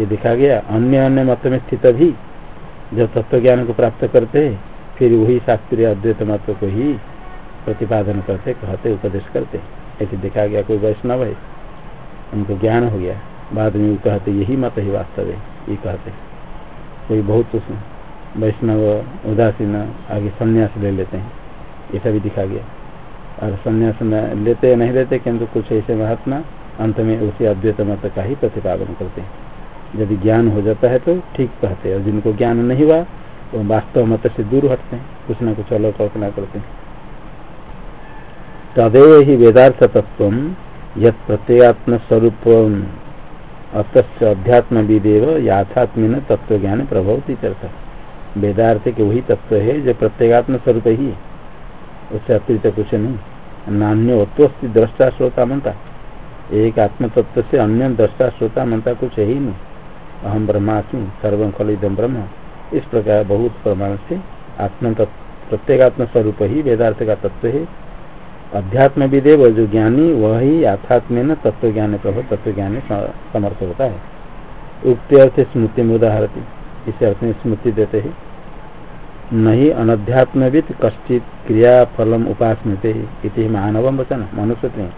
S1: ये देखा गया अन्य अन्य मत में स्थित भी जब तत्व ज्ञान को प्राप्त करते हैं फिर वही शास्त्रीय अद्वैत मत को ही प्रतिपादन करते, कहते, उपदेश करते। ऐसे देखा गया कोई वैष्णव है, उनको ज्ञान हो गया, बाद में कहते, यही मत ही वास्तव है, ये कहते। कोई बहुत वैष्णव उदासीन आगे संन्यास ले लेते हैं। ऐसा भी दिखा गया। और संन्यास लेते नहीं लेते, किंतु कुछ ऐसे महात्मा अंत में उसी अद्वैत मत का ही प्रतिपादन करते हैं। यदि ज्ञान हो जाता है तो ठीक कहते हैं, और जिनको ज्ञान नहीं हुआ, वो वास्तव मत से दूर हटते हैं, कुछ न कुछ अलग कल्पना करते हैं। तदेव ही वेदार्थ तत्व यद प्रत्येगात्म स्वरूप अत अध्यात्म विदेव याथात्म तत्व ज्ञान प्रभवती चर्चा वेदार्थ के वही तत्व है, जो प्रत्येगात्म स्वरूप ही है। उससे अतिरिक्त कुछ नहीं। नान्य अस्थि दृष्टा श्रोता मनता एक आत्म तत्व से अन्य दृष्टा श्रोता मनता कुछ है ही नहीं। अहम ब्रह्मास्मि सर्व खल इदम ब्रह्म। इस प्रकार बहुत प्रमाण से आत्म प्रत्येगात्म स्वरूप ही वेदार्थ का तत्व है। अध्यात्म विदेव जो ज्ञानी, वही आध्यात्म तत्व ज्ञान प्रभु तत्व ज्ञान समर्थ होता है। उक्त अर्थ स्मृति में उदाहरती इसे अर्थ में स्मृति देते हैं। नहीं अनध्यात्मविद कश्चित क्रिया फलम उपासनते इति मानव वचन मनुष्य में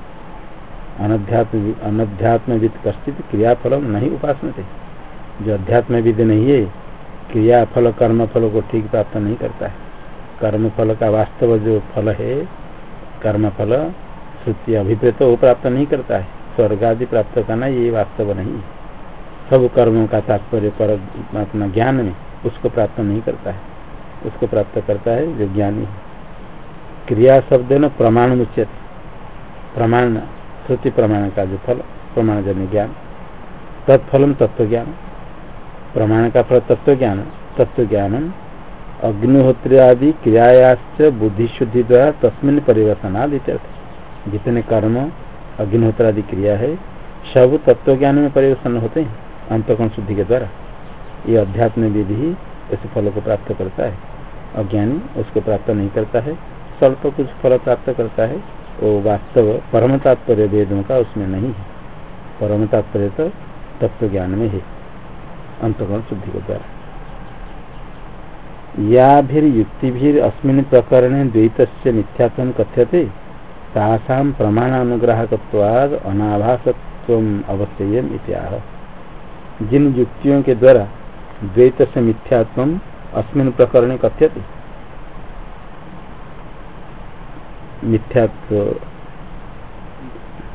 S1: अनध्यात्म अनध्यात्मविद कश्चित क्रियाफलम नहीं उपासनते। जो अध्यात्म विद नहीं है क्रिया फल कर्म फल को ठीक प्राप्त नहीं करता है। कर्म फल का वास्तव जो फल है कर्म फल श्रुति अभिप्रेत वो प्राप्त नहीं करता है। स्वर्ग आदि प्राप्त करना ये वास्तव नहीं है। सब कर्मों का तात्पर्य पर अपना ज्ञान में उसको प्राप्त नहीं करता है। उसको प्राप्त करता है जो ज्ञानी है। क्रिया शब्द न प्रमाण मुचित प्रमाण, श्रुति प्रमाण का जो फल प्रमाण जन्य ज्ञान। तत्फलम तत्व ज्ञान प्रमाण का फल तत्व ज्ञान तत्व ज्ञान अग्निहोत्री आदि क्रियायाश्च बुद्धिशुद्धि द्वारा तस्मिन परिवर्तनादि जितने कर्म अग्निहोत्र आदि क्रिया है, सब तत्व ज्ञान में परिवर्तन होते हैं। अंतकोण शुद्धि के द्वारा। ये अध्यात्म विधि ही उस फल को प्राप्त करता है। अज्ञानी उसको प्राप्त नहीं करता है। स्वल्प कुछ फल प्राप्त करता है। वो वास्तव परम तात्पर्य वेदों का उसमें नहीं है। परम तात्पर्य तो तत्व ज्ञान में है। अंतकोण शुद्धि के द्वारा। या भी युक्ति भी अस्मिन प्रकरण द्वैत मिथ्यात्व कथ्यते। तासाम प्रमाणानुग्राहकवाद अनाभासत्व अवश्य इत्याह। जिन युक्तियों के द्वारा द्वैत से मिथ्यात्म अस्मिन प्रकरण कथ्यते। मिथ्यात्व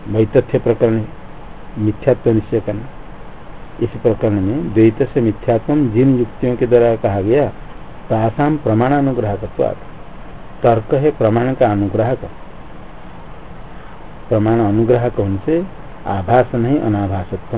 S1: वैतथ्य प्रकरण, मिथ्यात्व निश्चय करना। इस प्रकरण में द्वैत से मिथ्यात्म जिन युक्तियों के द्वारा कहा गया तासाम प्रमाणानुग्राहक तर्क है प्रमाण का अनुग्राहक। प्रमाण अनुग्राहक उनसे आभास नहीं अनाभासत्व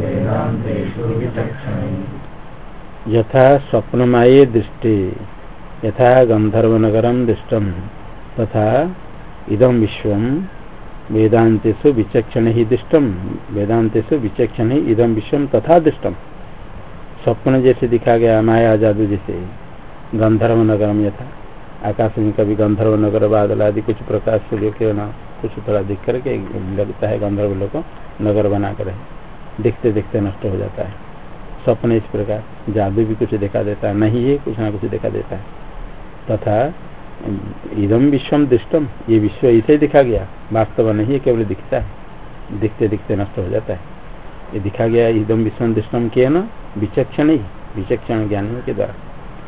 S1: वेदान्तेषु विचक्षणैः यथा स्वप्नमाये दृष्टि, यथा गंधर्वनगर तथा इदम विश्व वेदांतेषु विचक्षण ही दृष्टम वेदांतेषु विचक्षण ही इदम विश्व तथा दृष्टम स्वप्न जैसे दिखा गया, माया जादू जैसे गंधर्व नगरम यथा। आकाश में कभी गंधर्व नगर, बादल आदि कुछ प्रकाश सूर्य ना, कुछ थोड़ा दिख करके लगता है गंधर्व लोग नगर बना कर देखते देखते नष्ट हो जाता है। स्वप्न इस प्रकार जादू भी कुछ दिखा देता है, नहीं है, कुछ ना कुछ दिखा देता है। तथा इदम विश्वम दृष्टम ये विश्व इसे दिखा गया। वास्तव नहीं है, केवल दिखता है। दिखते दिखते नष्ट हो जाता है। ये दिखा गया इदम विश्वम दृष्टम के न विचक्षण ही विचक्षण ज्ञान के द्वारा।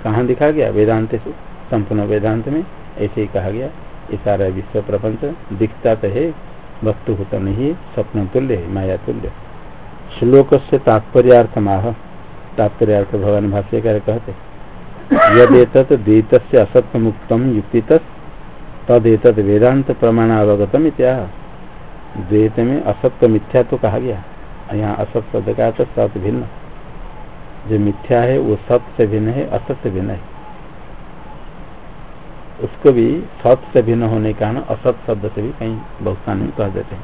S1: कहाँ दिखा गया? वेदांत से। संपूर्ण वेदांत में, ऐसे ही कहा गया, ये सारा विश्व प्रपंच दिखता तो है, वस्तु होता नहीं, स्वप्न तुल्य है, माया तुल्य श्लोक से तात्पर्यार्थ माह तात्पर्यार्थ भगवान भाष्यकार कहते यदेत द्वैत असत्य मुक्त युक्ति तदेत वेदांत प्रमाण अवगतम इत्या द्वैत में असत्य मिथ्या तो कहा गया, यहाँ असत शब्द का तो सत भिन्न। जो मिथ्या है, वो सत्य भिन्न है, असत्य भिन्न है। उसको भी सत से भिन्न होने का कारण असत शब्द से भी कहीं बहुत स्थान में कह देते। हैं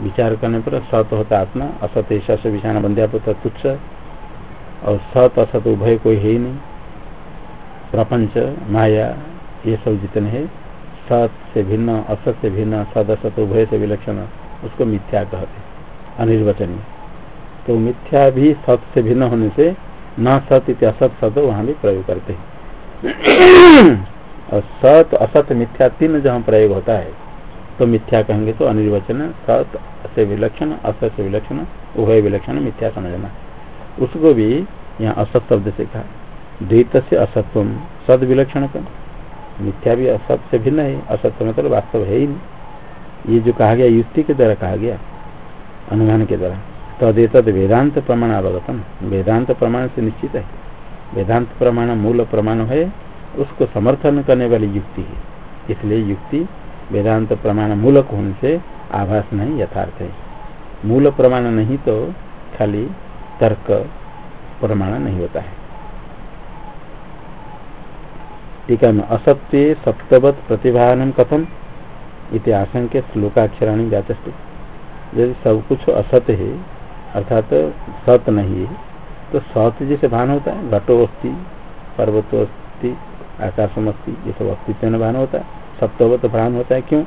S1: विचार करने पर सत होता आत्मा, असत ऐसा से विषाण बंध्यापुत्र तुच्छ और सत असत उभय कोई है ही नहीं। प्रपंच, माया, ये सब जितने हैं, सत से भिन्न, असत से भिन्न, सद असत उभय से विलक्षण, उसको मिथ्या कहते अनिर्वचनीय। तो मिथ्या भी सत से भिन्न होने से न सत इत असत सत वहाँ भी प्रयोग करते हैं। और सत, असत, मिथ्या तीन जहाँ प्रयोग होता है तो मिथ्या कहेंगे तो अनिर्वचन, सत, से विलक्षण, असत से विलक्षण, उभय विलक्षण, मिथ्या समझना। उसको भी यहाँ असत शब्द से कहा। द्वित से असत्व, सद विलक्षण मिथ्या भी असत से भिन्न है असत्य मतलब वास्तव है ही नहीं। ये जो कहा गया, युक्ति के द्वारा कहा गया अनुमान के द्वारा तदेत वेदांत प्रमाण अवगतम वेदांत प्रमाण से निश्चित है। वेदांत प्रमाण मूल प्रमाण है उसको समर्थन करने वाली युक्ति है। इसलिए युक्ति वेदांत प्रमाण मूलक होने से आभास नहीं, यथार्थ है। मूल प्रमाण नहीं तो खाली तर्क प्रमाण नहीं होता है। टीका में असत्य सप्तवत प्रतिभान कथम इति आशंक्य श्लोकाक्षराणी जातस्ते। यदि सब कुछ असत है, अर्थात तो सत नहीं है तो सत जैसे भान होता है घटो अस्थि पर्वतो अस्थि आकाशम अस्थि ये सब अस्तित्व में भान होता है। सप्तवत भान होता है, क्यों?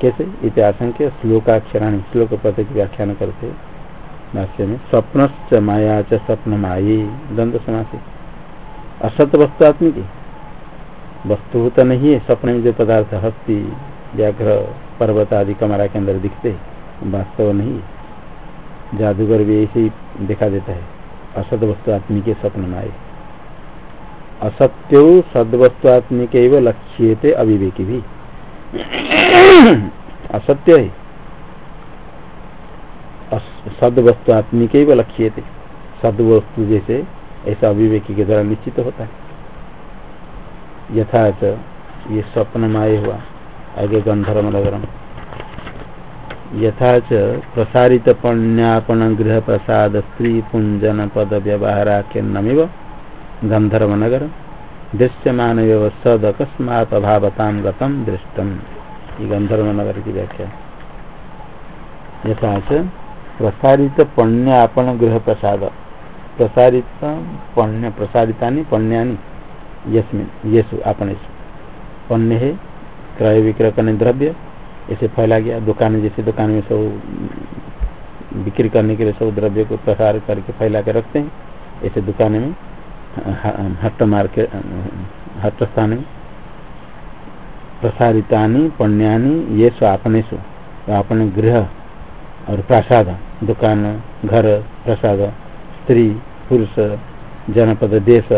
S1: कैसे? इति आशंक्य श्लोकाक्षराणी श्लोक पद की व्याख्यान करते भाष्य में स्वप्न माया च स्वप्न माई दंड समासे। असत वस्तु आत्मिकी। वस्तु तो नहीं है सपने में जो पदार्थ हस्ती, व्याघ्र, पर्वत आदि कमरा के अंदर दिखते वास्तव नहीं जादूगर भी ऐसे ही दिखा देता है। असत वस्तु आत्मिक स्वप्न में आए असत्यो सदवस्तु आत्मिक लक्ष्य अविवेकी भी असत्य है लक्ष्य सदवस्तु जैसे ऐसा अविवेकी के द्वारा निश्चित होता है। यथाच ये स्वप्न माय हुआ, आगे गंधर्व नगरम यथाच प्रसारित पुण्यापन गृह प्रसाद स्त्री पुंजन पद व्यवहाराख्यमिव गंधर्व नगर दृश्यमान सद अकस्मात अभावता गतम दृष्टम ये गंधर्व नगर की व्याख्या। यथाच प्रसारित पुण्यापन गृह प्रसाद। प्रसारित पुण्य प्रसारिता पुण्यानी। यस्मिन, येसु अपने पन्ने है, क्रय विक्रय करने द्रव्य। ऐसे फैला गया, दुकान जैसे दुकान में सब, बिक्री करने के लिए सब द्रव्य को प्रसार करके फैला के रखते हैं। ऐसे दुकान में हट मार्केट हट स्थान प्रसारिता पुण्यानी ये सो तो अपने गृह और प्रसाद, दुकान, घर, प्रसाद, स्त्री, पुरुष, जनपद, देश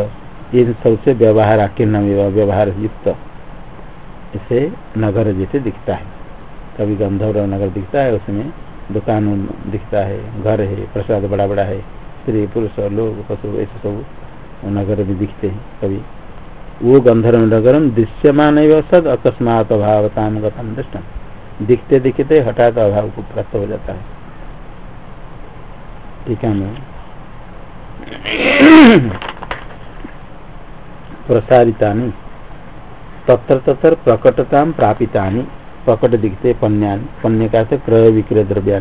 S1: इन सबसे व्यवहार आकीर्ण व्यवहार युक्त। इसे नगर जैसे दिखता है। कभी गंधर्व नगर दिखता है, उसमें दुकान दिखता है, घर है, प्रसाद बड़ा बड़ा है, स्त्री, पुरुष, लोग, पशु, ऐसे सब नगर भी दिखते हैं कभी। वो गंधर्व नगरम दृश्यमान सद अकस्मात अभावताम गतम दृष्टम। दिखते दिखते हठात अभाव को प्राप्त हो जाता है। ठीक है मैं। प्रसारिता तत्र तत्र प्रकटता प्रापिता प्रकट दिखते पन्या पन्य का क्रय विक्रय द्रव्या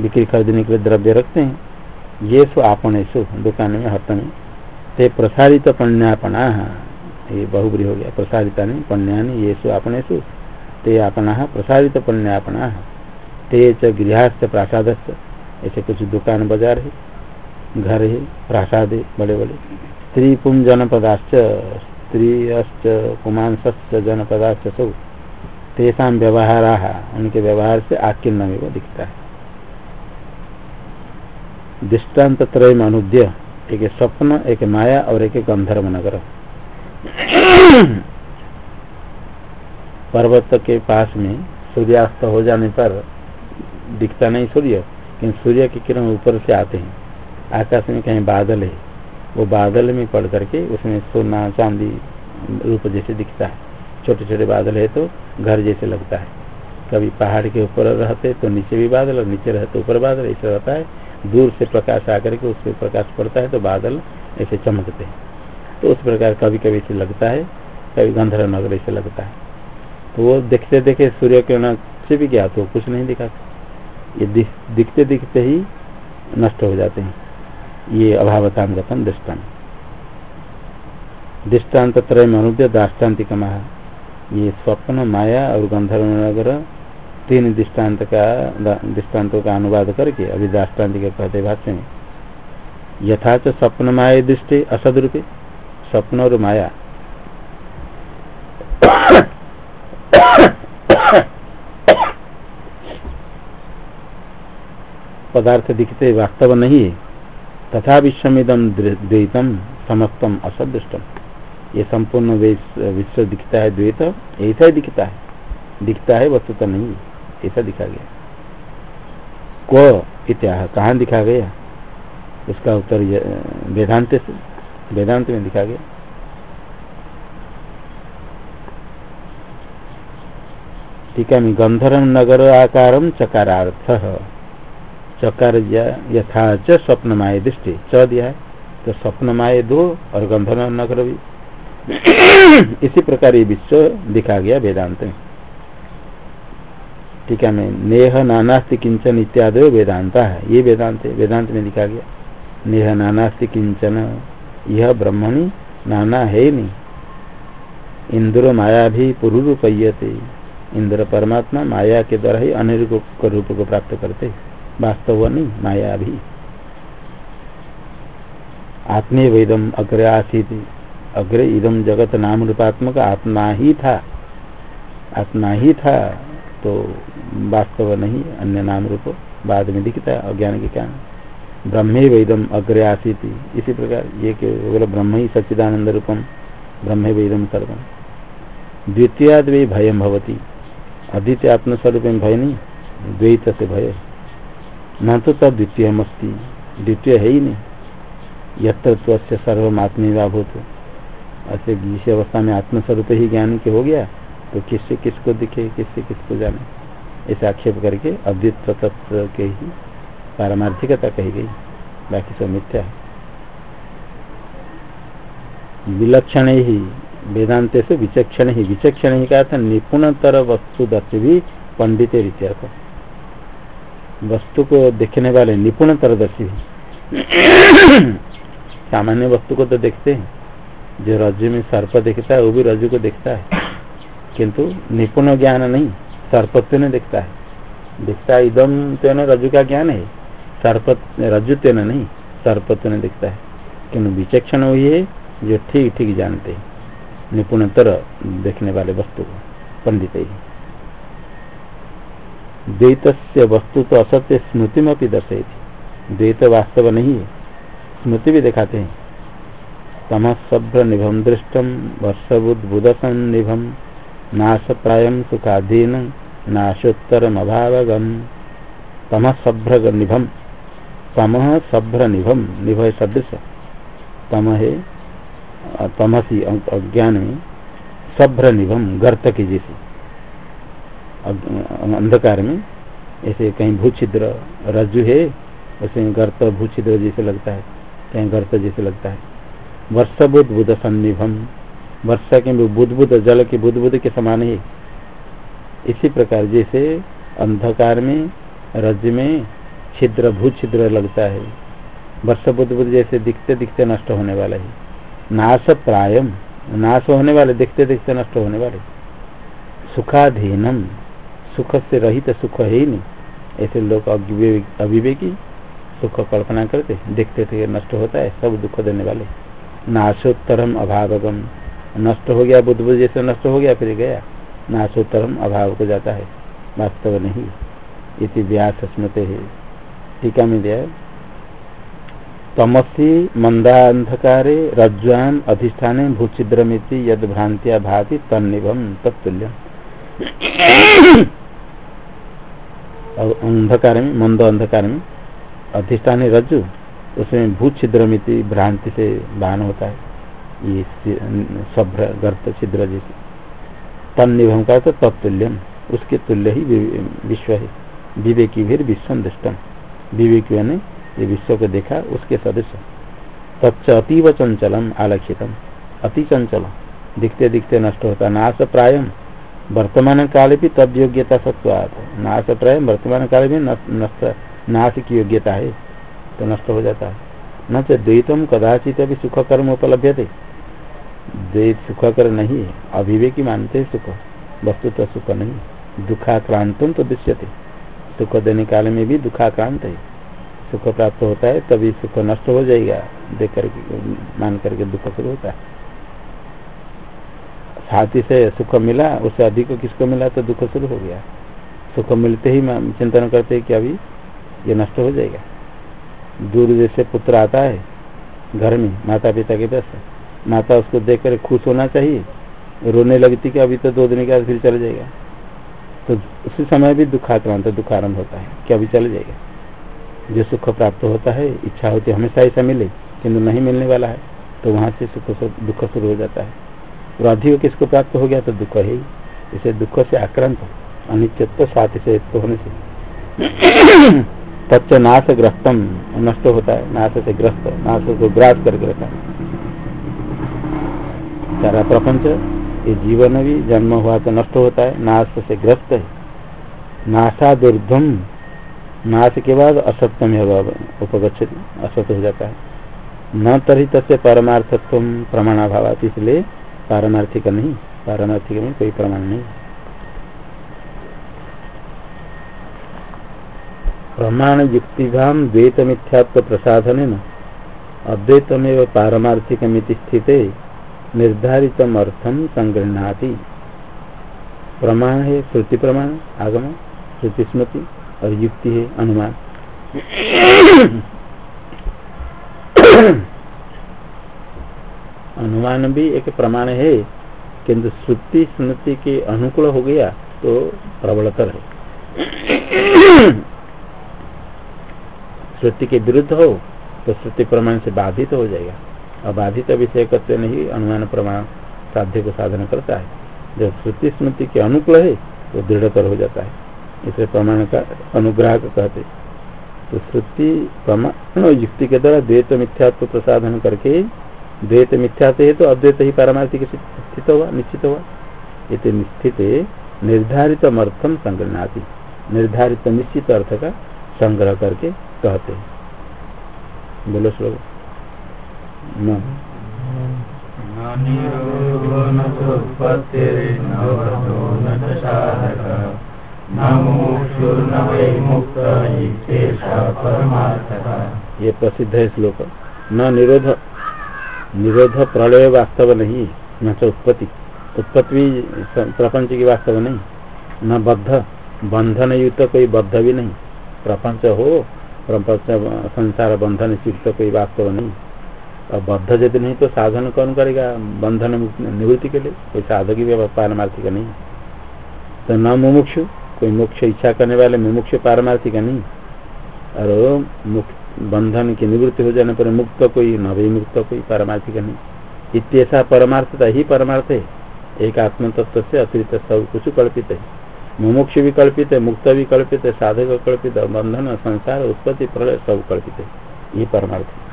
S1: बिक्री खरीदने के लिए द्रव्य रखते हैं। ये सो आपने सो दुकान में हट में। ते प्रसारित पण्यापना ये बहुबरी हो गया। प्रसारिता पन्या ये सो, आपने सो। ते अपना प्रसारित पण्यापना ते च गृहस्थ प्रसाद ऐसे कुछ दुकान बाज़ार है, घर है, प्रासाद है बड़े बड़े स्त्री पुम जनपदाश्च स्त्री पुमांसश्च जनपदाश्च सब तेषा व्यवहार, उनके व्यवहार से वो दिखता है। दृष्टांत त्रय अनुद्य एक स्वप्न, एक माया और एक गंधर्व नगर। पर्वत के पास में सूर्यास्त हो जाने पर दिखता नहीं सूर्य किंतु सूर्य की किरण ऊपर से आते हैं। आकाश में कहीं बादल है, वो बादल में पड़ करके उसमें सोना, चांदी रूप जैसे दिखता है। छोटे छोटे बादल है तो घर जैसे लगता है। कभी पहाड़ के ऊपर रहते तो नीचे भी बादल और नीचे रहते ऊपर बादल, ऐसा रहता है दूर से प्रकाश आकर के उसमें प्रकाश पड़ता है तो बादल ऐसे चमकते हैं। तो उस प्रकार कभी कभी ऐसे लगता है, कभी गंधर्व नगर ऐसे लगता है। तो वो देखते देखे सूर्य किरण से भी गया तो कुछ नहीं दिखा। ये दिखते दिखते ही नष्ट हो जाते हैं। ये अभावताम गतम दृष्टान दृष्टांत त्रय मनुद्य दाष्टान्तिक ये स्वप्न, माया और गंधर्व नगर तीन दृष्टांत का दृष्टान्तों का अनुवाद करके, अभी दृष्टांत के कहते भाष्य में। यथाच स्वप्न माया दृष्टि असद रूपे स्वप्न और माया। पदार्थ दिखते वास्तव नहीं है। तथा विश्वमिदम द्वैतम समस्तम असदृष्टम। ये संपूर्ण विश्व दिखता है द्वैत, ऐसा ही दिखता है। दिखता है वस्तु तो नहीं। ऐसा दिखा गया। को इत्या कहाँ दिखा गया? उसका उत्तर वेदांत से, वेदांत में दिखा गया। ठीक है गंधर्व नगर आकार चकारार्थ। चकार यथा च स्वप्न माए दृष्टि। च दिया है तो स्वप्न माए दो और गंधर्व नगर भी। इसी प्रकार ये विश्व दिखा गया वेदांत में। ठीक है मैं नेह नानास्ति किंचन इत्यादि वेदांत है। ये वेदांत है, वेदांत में दिखा गया। नेह नानास्ति किंचन, यह ब्रह्मणी, नाना है नहीं। इंद्र माया भी पुरुरूपयते। इंद्र परमात्मा माया के द्वारा ही अन्य रूप को प्राप्त करते। वास्तव नहीं, माया भी। आत्मे वेदम अग्र आसित। अग्रे इदम जगत नाम रूपात्मक आत्मा ही था। आत्मा ही था तो वास्तव नहीं, अन्य नाम रूप, बाद में दिखता है, अज्ञान के कारण। ब्रह्मे वेदम अग्रे आसित। इसी प्रकार, ये केवल ब्रह्म ही सच्चिदानंद रूपम, ब्रह्म वेदम सर्वम। द्वितीयाद भी भयम भवती। अद्वितीय आत्मस्वरूप में भय नहीं द्वैत से भय। न तो तब द्वितीय मस्ती द्वितीय है ही नहीं। यत्र से सर्वमात्मीवा भूत ऐसे जिस अवस्था में आत्मस्वरूप ही ज्ञान के हो गया तो किससे किसको दिखे, किससे किसको जाने? ऐसे आक्षेप करके अद्वित तत्व के ही पारमार्थिकता कही गई। बाकी सब मिथ्या विलक्षण ही, वेदांत से विचक्षण ही विचक्षण ही का निपुणतर वस्तु दर्श भी पंडित रीत्यर्थ वस्तु को देखने वाले निपुणतर दर्शी सामान्य वस्तु को तो देखते हैं। जो रज्जु में सर्प देखता है, वो भी रज्जु को देखता है। किंतु निपुण ज्ञान नहीं। सर्पत्व ने दिखता है। दिखता है इदम तेन रज्जु का ज्ञान है। सर्प रज्जु नहीं सर्पत्व ने दिखता है। किन्तु विचक्षण वही है जो ठीक ठीक जानते हैं। निपुणतर देखने वाले वस्तु को, पंडित ही। द्वैत वस्तु तो असत्य स्मृति में भी दर्शे थी। द्वैत वास्तव नहीं है। स्मृति भी दिखाते हैं। तमसभ्र निभम दृष्टम वर्षबुद्बुदसन निभम नाश प्राय सुखाधीन नाशोत्तरम अभावगम तमसभ्र निभम तम सभ्र निभम निभ सदृश। तम है तमसी अज्ञान में सभ्र निभम गर्त की जैसे अंधकार में ऐसे कहीं भूछिद्र रज्जु है, वैसे गर्त भूछिद्र जैसे लगता है। कहीं गर्त जैसे लगता है। वर्ष बुद्ध बुद्ध सन्निभम। वर्षा के बुद्ध जल के बुद्ध के समान है। इसी प्रकार जैसे अंधकार में, रज में छिद्र भू छिद्र लगता है। वर्ष बुद्ध बुद्ध जैसे दिखते दिखते नष्ट होने वाला है। नाश प्रायम, नाश होने वाले दिखते दिखते नष्ट होने वाले। सुखाधीनम, सुख से रहित सुख है ही नहीं। ऐसे लोग अविवेकी सुख कल्पना करते देखते थे नष्ट होता है, सब दुख देने वाले। नाशोत्तरम अभावगम नष्ट हो गया बुद्ध बुद्ध जैसे नष्ट हो गया, फिर गया। नाशोत्तरम अभाव को जाता है। वास्तव नहीं। इति व्यास स्मृति है। टीका में दिया तमसी मंदांधकारे रज्ज्वान अधिष्ठाने भूछिद्रमिति यद भ्रांतिया भाति तन्निभम तत्ल्य और अंधकार में, मंद अंधकार में अधिष्ठान रज्जु, उसमें भू छिद्रमिति भ्रांति से बान होता है। ये सभ्र गर्त छिद्र जैसे। तन निभम का तो तत्ल्यम उसके तुल्य ही विश्व है। विवेकी भी विश्व दृष्टम विवेकी ने ये विश्व को देखा, उसके सदस्य तत्व अतीव चंचलम आलक्षितम। अति चंचल। दिखते दिखते नष्ट होता नाश प्रायम वर्तमान काल भी तद योग्यता सत्वात। नाश प्राय वर्तमान काल में नष्ट नाश की योग्यता है तो नष्ट हो जाता है। न तो द्वैतम कदाचित अभी सुख कर्म उपलब्ध थे द्वैत सुख कर नहीं है, अभिवेकी मानते सुख, वस्तु तो सुख नहीं दुखाक्रांतम तो दृश्यते। सुख देने काल में भी दुखाक्रांत है। सुख प्राप्त होता है, तभी सुख नष्ट हो जाएगा, देख करके, मान करके दुख शुरू होता है। साथी से सुख मिला, उससे अधिक किसको मिला तो दुख शुरू हो गया। सुख मिलते ही चिंतन करते हैं कि अभी ये नष्ट हो जाएगा। दूर जैसे पुत्र आता है, घर में माता पिता के पास माता उसको देख कर खुश होना चाहिए। रोने लगती कि अभी तो दो दिन के बाद फिर चले जाएगा। तो उसी समय भी दुखाक्रांत दुखारंभ होता है कि अभी चले जाएगा। जो सुख प्राप्त होता है, इच्छा होती है, हमेशा ऐसा मिले, किंतु नहीं मिलने वाला है तो वहाँ से सुख दुख शुरू हो जाता है। और अधिक किसको प्राप्त हो गया तो दुख है ही। इसे दुख से आक्रांत अनिश्चित साथ से होने से। तत्व नाश ग्रस्तम, नष्ट होता है। नाश से ग्रस्त, नाश को ग्रास करके रखा। सारा प्रपंच, ये जीवन भी जन्म हुआ तो नष्ट होता है, नाश से ग्रस्त है। नाशा दुर्धम नाश के बाद असत्यम उपगछति असत्य हो जाता है। न तरी तस्य परमार्थत्व प्रमाणाभाव इसलिए पारमार्थिक नहीं, पारमार्थिक में कोई प्रमाण नहीं। प्रमाण युक्तिभाम द्वैत मिथ्यात्व प्रसाधन अद्वैतमेव पारमार्थिक स्थित। निर्धारित अर्थम संगृहणाति। प्रमाण है श्रुति प्रमाण आगम श्रुति स्मृति और युक्ति है अनुमान। अनुमान भी एक प्रमाण है, किंतु श्रुति स्मृति के अनुकूल हो गया तो प्रबलतर है। श्रुति के विरुद्ध हो तो श्रुति प्रमाण से बाधित हो जाएगा। और बाधित विषय करते नहीं, अनुमान प्रमाण साध्य को साधन करता है। जब श्रुति स्मृति के अनुकूल है वो दृढ़तर हो जाता है। इसे प्रमाण का अनुग्रह कहते तो श्रुति प्रमाण युक्ति के द्वारा द्वैत मिथ्यात्व प्रसाधन करके, द्वैत मिथ्या से तो अद्वैत ही पारमार्थिक स्थित हुआ निश्चित हुआ ये निश्चित निर्धारित अर्थम संग्रहणाती निर्धारित निश्चित अर्थ का संग्रह करके कहते हैं। बोलो श्लोक। ये प्रसिद्ध है श्लोक। न निरोध निरोध प्रलय वास्तव नहीं न उत्पत्ति। उत्पत्ति भी प्रपंच की वास्तव नहीं। न बद्ध बंधन युक्त कोई बद्ध भी नहीं। प्रपंच हो प्रपंच संसार बंधन युक्त कोई वास्तव नहीं। और बद्ध यदि नहीं तो साधन कौन करेगा? बंधन निवृत्ति के लिए। कोई साधक ही पारमार्थिक नहीं तो न मुमुक्ष, कोई मोक्ष इच्छा करने वाले मुमुक्ष पारमार्थिक नहीं और बंधन की निवृत्ति हो जाने पर मुक्त कोई, न भी मुक्त कोई पारमार्थिक नहीं इतना परमार्थता ही परमार्थ है। एक आत्म तत्व से अतिरिक्त सब कुछ कल्पित है। मुमुक्ष भी कल्पित है, मुक्त भी कल्पित है, साधक कल्पित है, बंधन, संसार, उत्पत्ति, प्रलय सब कल्पित है। ये परमार्थ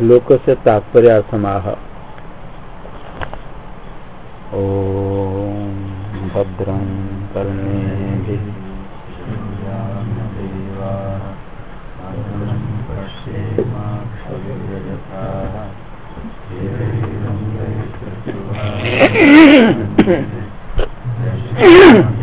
S1: श्लोक से तात्पर्य समाह ओ भद्रं कर्णे